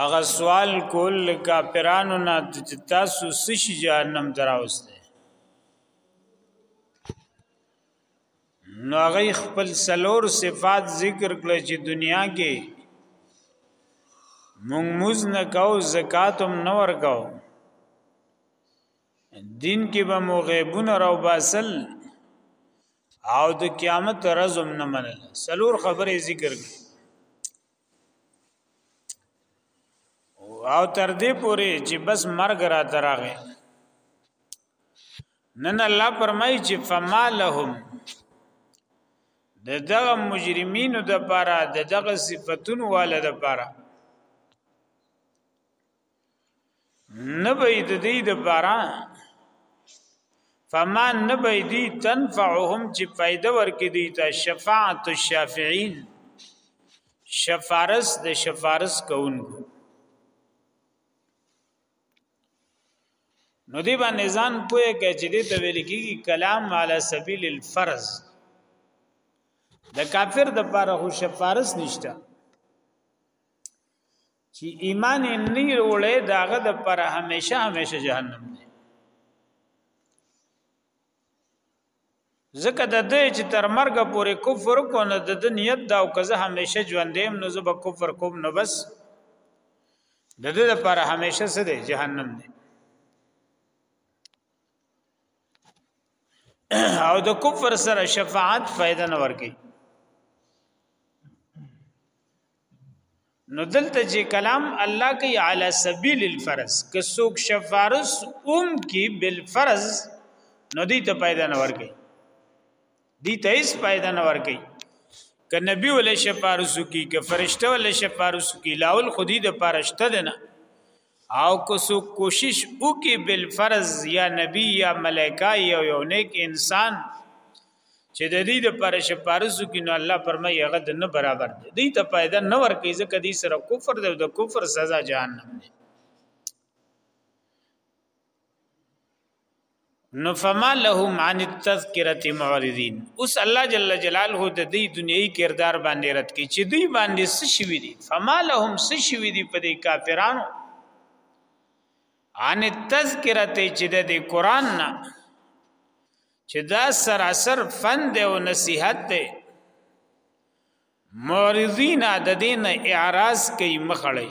هغه سوال کول کافرانو نه چې تاسو سشي جهنم دراوسته نو هغه خپل سلور صفات ذکر کړ چې دنیا کې مونږ موز نه کاو زکات هم نه ورکاو دین کې به مو غیبونه راو باسل او د قیامت ورځ هم نه منل سلور خبرې ذکر کړي او تر دې پوري چې بس مرګ را تراغه نن الله پرمای چې فما لهم د دغه مجرمینو د پاره د دغه صفاتونو والو د پاره نه به د دې د بارا فما نه به دې تنفعهم چې فائدہ ورکې دي ته شفاعت الشافعين شفارس د شفارس کوونکو نو دی باندې ځان پوهه کې چې دې ته ویل کېږي کلام علی سبیل الفرض د کافر د پاره هو شفارس نشته چې ایمان یې نه وروړي داغه د پر همیشه همیشه جهنم دی ځکه د دې چې تر مرګ پورې کفر کو نه د دنیت دا او کزه همیشه ژوندې نو زه به کفر کوم نو بس د دې لپاره همیشه څه دی جهنم دی او د کفر سره شفاعت فائدہ نه ورکي نو دلته چې کلام الله کوي علی سبیل الفرض که څوک شفارس اوم کی بالفرض نو دې ته پیدا نه ورګي دې ته هیڅ پیدا نه ورګي که نبی ول شفارس کی که فرشته ول شفارس کی لاول خودی د پرشته ده نه او کو سو کوشش وکي بل فرض یا نبی یا ملائکه یا یو نیک انسان چې د دې د پر شپارسو کې نو الله پرمای هغه د نه برابر دی دې ته پیدا نه ور کوي ځکه دې سره کفر دی د کفر سزا جهنم دی نو فما لهم عن التذکرة معرضین اوس الله جل جلاله د دې دنیوي کردار باندې رد کی چې دوی باندې څه شوی دي فما لهم څه شوی دي په دې کافرانو عن التذکرة چې د قران نه چې دا سراسر فند او نصیحت ده معرضین د دین اعراض کوي مخړی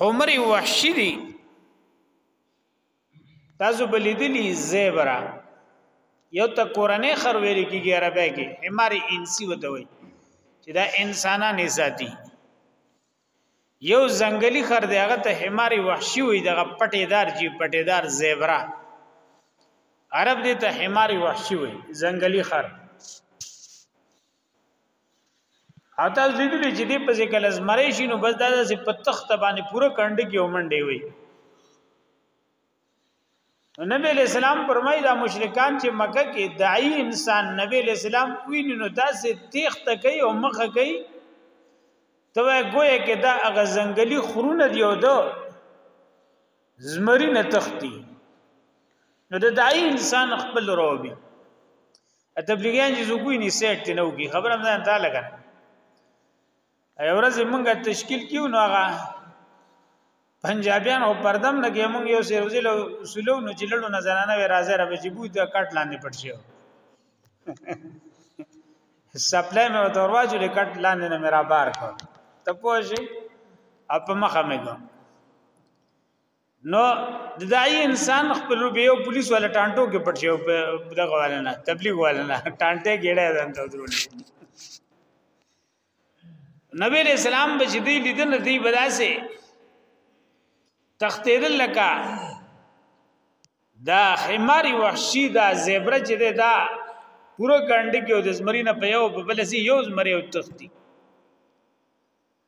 حمر وحشی دی تاسو بلیدلی زیبرا یو ته کورنۍ خر ویل کیږي عربی کې حمار انسی وته وي چې دا انسانان ساتي یو ځنګلي خر دی هغه ته حمار وحشی وي دغه پټیدار جی پټیدار زیبرا عرب دې ته حمار وحشی وي ځنګلي خر اته زیدلی چې دې په ذکر لزمرې شي نو بس دا چې په تخت باندې پوره کند کې ومنډي وي نبی علیہ السلام فرمایي دا مشرکان چې مکه کې دای انسان نبی علیہ السلام کوي نو دا سه تخت کوي او مخه کوي ته ګویا کې دا هغه ځنګلي خرونه دی او دا زمری نه تختی نو د دای انسان خپل روبي تبلیغیان چې زګوی نه سیټ نه وږي خبره نه انده لګا ای ورځ موږ تشکیل کیو نو هغه پنجابیان او پردم لګي موږ یو سر وزلو سلو نو جلړو نه زنانه وی راځه را به جبو ته کټ لاندې پټ شو سپلای مې دروازه لیکټ لاندې نه میرا بار کړ ته پوه شي اپ مخه مې ګم نو د دای انسان خپل روبیو پولیس ولا ټانټو کې پټ شو دغه والا نه تبلیغ والا نه ټانټه ګړه ځان ته درول نبی رسول الله بجدی لیدل دی بداسه تختیدل لکه دا حماری وحشی دا زیبره چې دا پوره ګنډ کې او د زمرینه په یو په بل سي یو زمری او تختی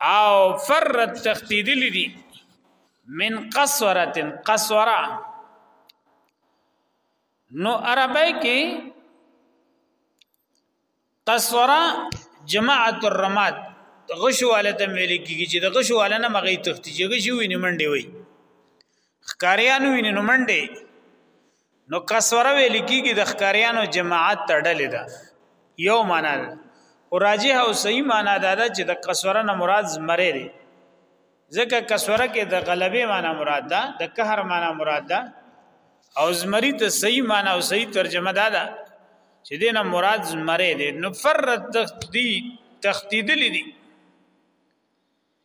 او فرت تختیدل دي من قصوره قصوره نو عربی کې قصوره جماعت الرماد غشو والا ته ویل کیږي چې د غشو والا نه مغې تختی چې غشو ویني منډي وي خکاریانو ویني نو منډي نو کسوره ویل کیږي د ښکاریانو جماعت تړلې ده یو معنا ده او راجح او صحیح معنا ده چې د کسوره نه مراد زمره دی ځکه کسوره کې د غلبې معنا مراد ده د قهر معنا مراد ده او زمری ته صحیح معنا او صحیح ترجمه ده ده چې دینه مراد زمره دی نو فرت تختی تختیدل دي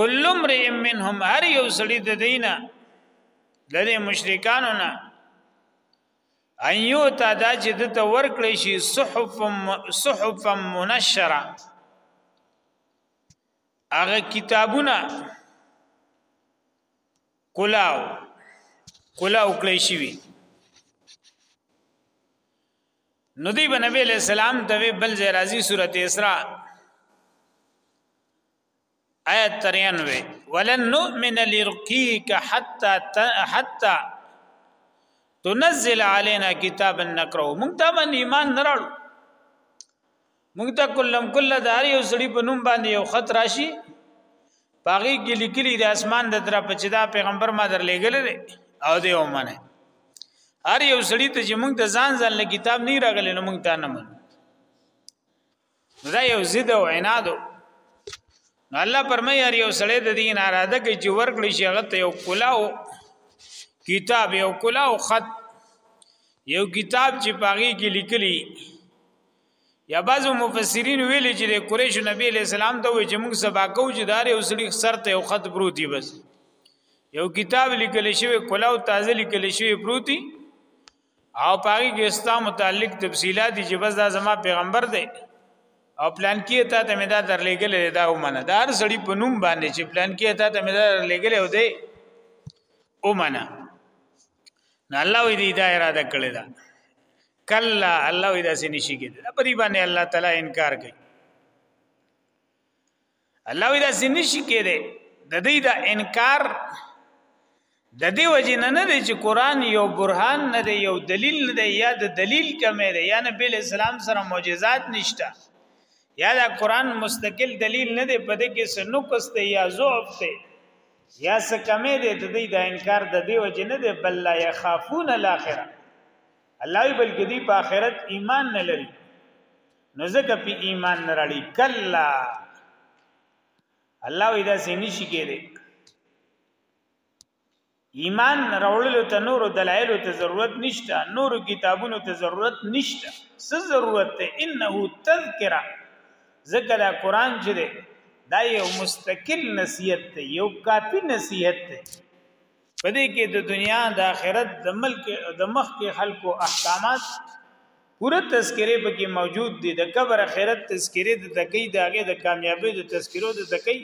کل امرئ منهم هر یو سړی د دینه د مشرکانو نه ایو تا دا چې د ته ورکړې شي صحف صحف منشره هغه کتابونه کلاو کلاو کړی شي وي نو دی بنبی علیہ السلام ته بل زیرازی سورته اسراء آیت 93 ولن نؤمن لرقیک حتا حتا تنزل علينا کتابا نقرأه مونږ ته باندې ایمان نه راړو مونږ ته کلم کله داري او سړي په نوم باندې یو خط راشي پاغي کې لیکلي د اسمان د طرف چې دا پیغمبر ما در لېګل دي او دی ومنه هر یو سړي ته چې مونږ ته ځان ځان له کتاب نه راغلی نو مونږ ته نه منو نو دا یو ضد او عناد نو الله پرمای هر یو سړی د دین اراده کوي چې ورکړي شي هغه ته یو کلاو کتاب یو کلاو خط یو کتاب چې پاغي کې لیکلي یا بعضو مفسرین ویلي چې د قریش نبی له سلام ته وي چې موږ سبا کو چې دار یو سړي سر ته یو خط پروتي بس یو کتاب لیکل شوی کلاو تازه لیکل شوی پروتي او پاګه کې ستا متعلق تفصيلات چې بس دا زما پیغمبر دی او پلان کې ته ته مدا درلېګل دا ومنه دا هر سړی په نوم باندې چې پلان کې ته ته مدا درلېګل او دی ومنه نه الله دې دا اراده کړې ده کلا الله دې سې نشي کېده په دې باندې الله تعالی انکار کوي الله وی دا سینې شي کېده د دې دا انکار د دې وجه نه نه دی چې قران یو برهان نه دی یو دلیل نه دی یا د دلیل کمې دی یا نبی اسلام سره معجزات نشته یا دا قران مستقل دلیل نه دی په دې کې څه نقص دی یا ضعف دی یا څه کمې دی د دې دا انکار د دې وجه نه دی بل لا یخافون الاخره الله بلکې دې په آخرت ایمان نه لري نو زکه په ایمان نه راړي کلا الله وی دا سینې شي کېږي ایمان راوړلو ته نور دلایل ته ضرورت نشته نور کتابونو ته ضرورت نشته څه ضرورت ته انه تذکرہ ذکر قرآن چې ده دا یو مستقل نصیحت ته یو کافی نصیحت ته په دې کې د دنیا د آخرت د ملک د مخ کې خلکو احکامات پوره تذکره به کې موجود دي د قبر آخرت تذکره د تکي د هغه د کامیابی د تذکرو د تکي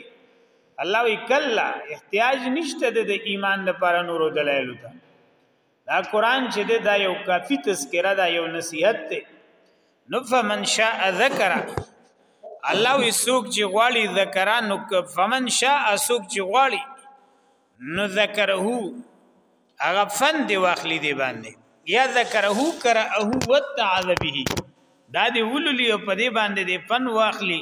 الله وی کلا احتیاج نشته د ایمان لپاره نور دلایل ته دا قران چې دا یو کافی تذکره دا یو نصیحت ته نفمن شاء ذکر الله وی سوق چې غواړي ذکرانو فمن شاء سوق چې غواړي نو ذکره هغه فن دی واخلی دی باندې یا ذکره کرا او وتعذ به دا دی وللی په دی باندې دی فن واخلی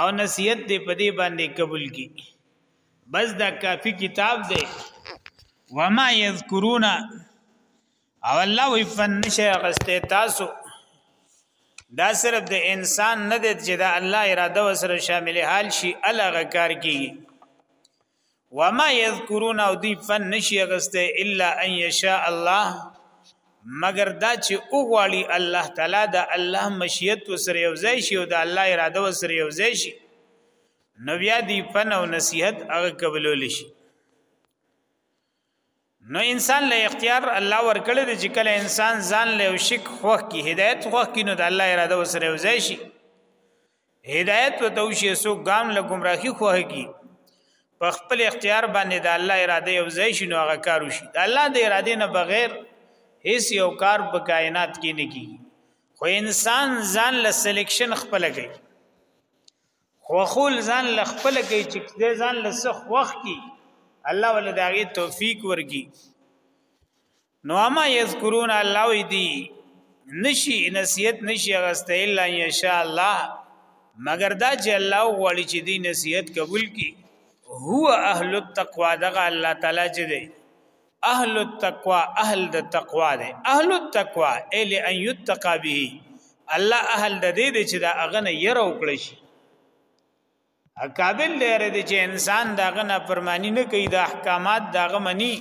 او نصیحت دی په دی باندې قبول کی بس دا کافی کتاب دی وما یذکرونا او الله وی فن نشه غسته تاسو دا صرف د انسان نه دی چې دا الله اراده وسره شامل حال شي الګه کار کیږي وما یذکرون او دی فن نشي غسته الا ان یشاء الله مگر دا چې او غواړي الله تعالی دا الله مشیت وسره یوځای شي او دا الله اراده وسره یوځای شي نو بیا دی فن او نصیحت هغه قبول شي نو انسان له اختیار الله ورکړي دی چې کله انسان ځان له شک خوخ کی هدایت خوخ کی نو د الله اراده وسره وځي شي هدایت و توشي سو ګام له گمراهي خوخ کی په خپل اختیار باندې د الله اراده یو ځای شي نو هغه کار وشي د الله د اراده نه بغیر هیڅ یو کار په کائنات کې نه کیږي خو انسان ځان له سلیکشن خپل کوي خوخول ځان له خپل کې چې دې ځان له څه خوخ کی الله ول داغي توفیق ورګي نو اما یذکرون الله وی دی نشي نصیحت نشي غسته الا ان شاء الله مگر دا چې الله غواړي چې دی نصیحت قبول کی هو اهل التقوا دغه الله تعالی چې دی اهل التقوا اهل د تقوا دی اهل التقوا ال ان یتقى به الله اهل د دې چې دا اغنه ير او کړی شي قابل دی رد چې انسان داغه نه پرمانی نه کوي د احکامات داغه منی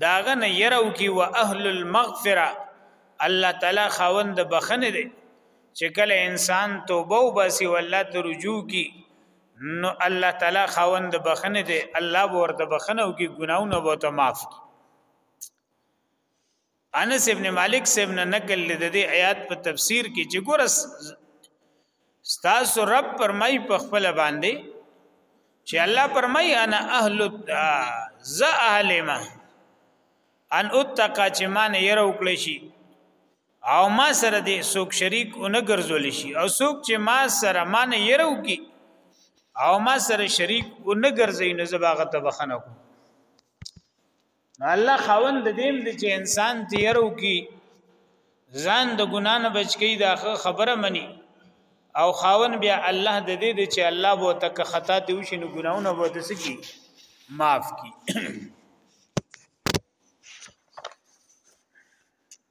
داغه نه يرو کی و اهل المغفره الله تعالی خاوند بخنه دی چې کله انسان توبه وباسي والله ته رجوع کی نو الله تعالی خاوند بخنه دی الله ورته بخنه او کی ګناونه به ته معاف کی انس ابن مالک سیب نه نقل لید دی آیات په تفسیر کې چې ګورس ستاسو رب پرمای په خپل باندې چې الله پرمای انا اهل ز اهل ما ان اتقا چې مان ير وکړي شي او ما سره دې څوک شریک اونه ګرځول شي او څوک چې ما سره ما نه يرو کی او ما سره شریک اونه ګرځي نو زباغه ته بخنه کو الله خوند دیم دې چې انسان ته يرو کی ځان د ګنا نه بچ کی دا خبره مني او خاون بیا الله د دې چې الله بو تک خطا ته وشي نو ګناونه بو د سکی معاف کی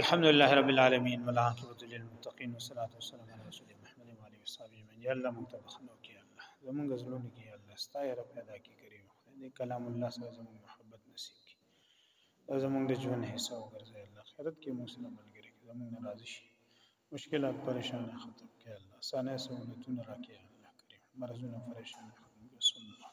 الحمد لله رب العالمين والعاقبة للمتقين والصلاة والسلام على رسول محمد وعلى آله وصحبه من يا الله متبخنو کې الله زمونږ زلون کې الله ستای رب پیدا کې کریم دې کلام الله سره زمونږ محبت نصیب کې او زمونږ د ژوند حصہ وګرځي الله خیرت کې موږ سره ملګری کې زمونږ ناراضي شي مشکلات پریشان ختم کې الله سانه سہولتونه راکې الله کریم مرزونه پریشان ختم کې صلی الله